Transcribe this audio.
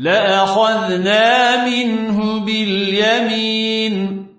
لأخذنا منه باليمين.